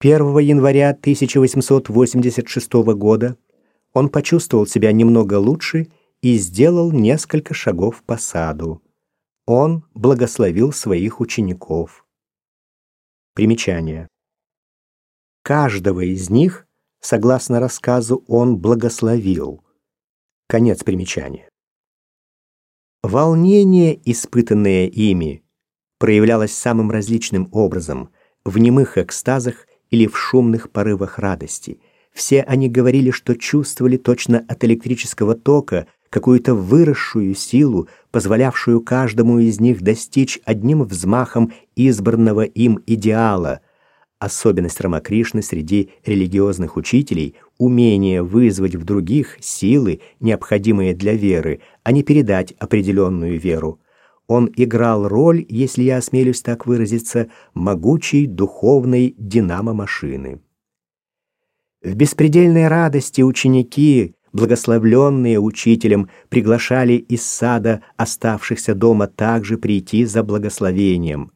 1 января 1886 года он почувствовал себя немного лучше и сделал несколько шагов по саду. Он благословил своих учеников. Примечание. Каждого из них, согласно рассказу, он благословил. Конец примечания. Волнение, испытанное ими, проявлялось самым различным образом в немых экстазах или в шумных порывах радости. Все они говорили, что чувствовали точно от электрического тока какую-то выросшую силу, позволявшую каждому из них достичь одним взмахом избранного им идеала. Особенность Рамакришны среди религиозных учителей — умение вызвать в других силы, необходимые для веры, а не передать определенную веру. Он играл роль, если я осмелюсь так выразиться, могучей духовной динамо-машины. В беспредельной радости ученики, благословленные учителем, приглашали из сада оставшихся дома также прийти за благословением.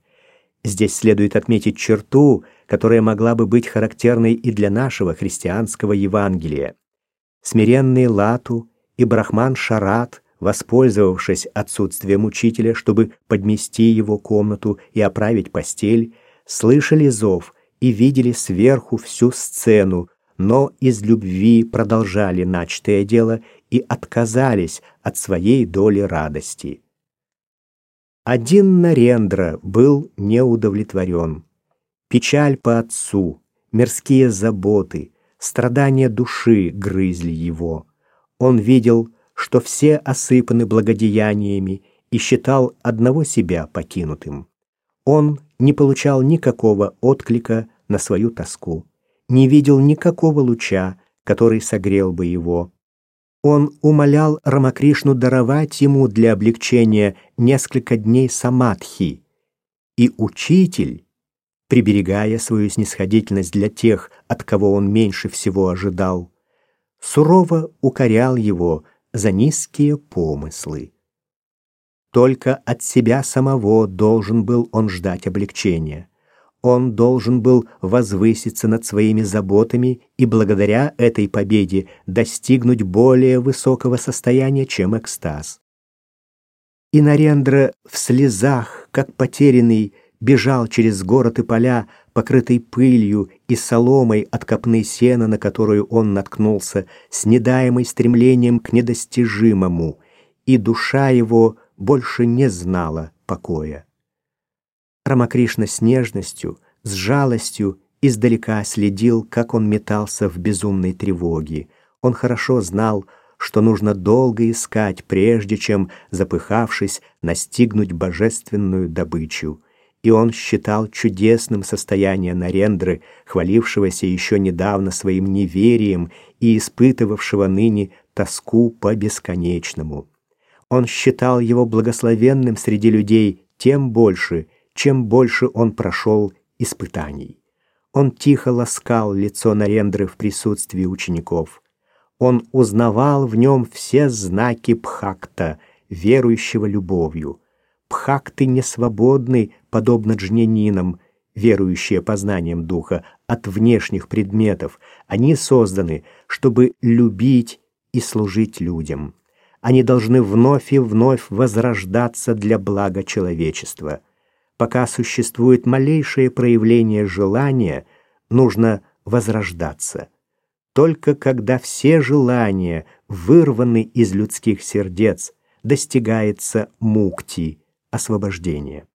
Здесь следует отметить черту, которая могла бы быть характерной и для нашего христианского Евангелия. Смиренный Лату и Брахман Шарат воспользовавшись отсутствием учителя, чтобы подмести его комнату и оправить постель, слышали зов и видели сверху всю сцену, но из любви продолжали начатое дело и отказались от своей доли радости. Один Нарендра был неудовлетворен. Печаль по отцу, мирские заботы, страдания души грызли его. Он видел, что все осыпаны благодеяниями и считал одного себя покинутым. Он не получал никакого отклика на свою тоску, не видел никакого луча, который согрел бы его. Он умолял Рамакришну даровать ему для облегчения несколько дней самадхи, и учитель, приберегая свою снисходительность для тех, от кого он меньше всего ожидал, сурово укорял его за низкие помыслы. Только от себя самого должен был он ждать облегчения. Он должен был возвыситься над своими заботами и благодаря этой победе достигнуть более высокого состояния, чем экстаз. И Нарендра в слезах, как потерянный, бежал через город и поля, покрытый пылью и соломой от копны сена, на которую он наткнулся, с недаемой стремлением к недостижимому, и душа его больше не знала покоя. Рамакришна с нежностью, с жалостью издалека следил, как он метался в безумной тревоге. Он хорошо знал, что нужно долго искать, прежде чем, запыхавшись, настигнуть божественную добычу и он считал чудесным состояние Нарендры, хвалившегося еще недавно своим неверием и испытывавшего ныне тоску по бесконечному. Он считал его благословенным среди людей тем больше, чем больше он прошел испытаний. Он тихо ласкал лицо Нарендры в присутствии учеников. Он узнавал в нем все знаки Пхакта, верующего любовью. Пхакты не свободны, подобно джнянинам, верующие познанием духа, от внешних предметов. Они созданы, чтобы любить и служить людям. Они должны вновь и вновь возрождаться для блага человечества. Пока существует малейшее проявление желания, нужно возрождаться. Только когда все желания вырваны из людских сердец, достигается мукти – освобождения.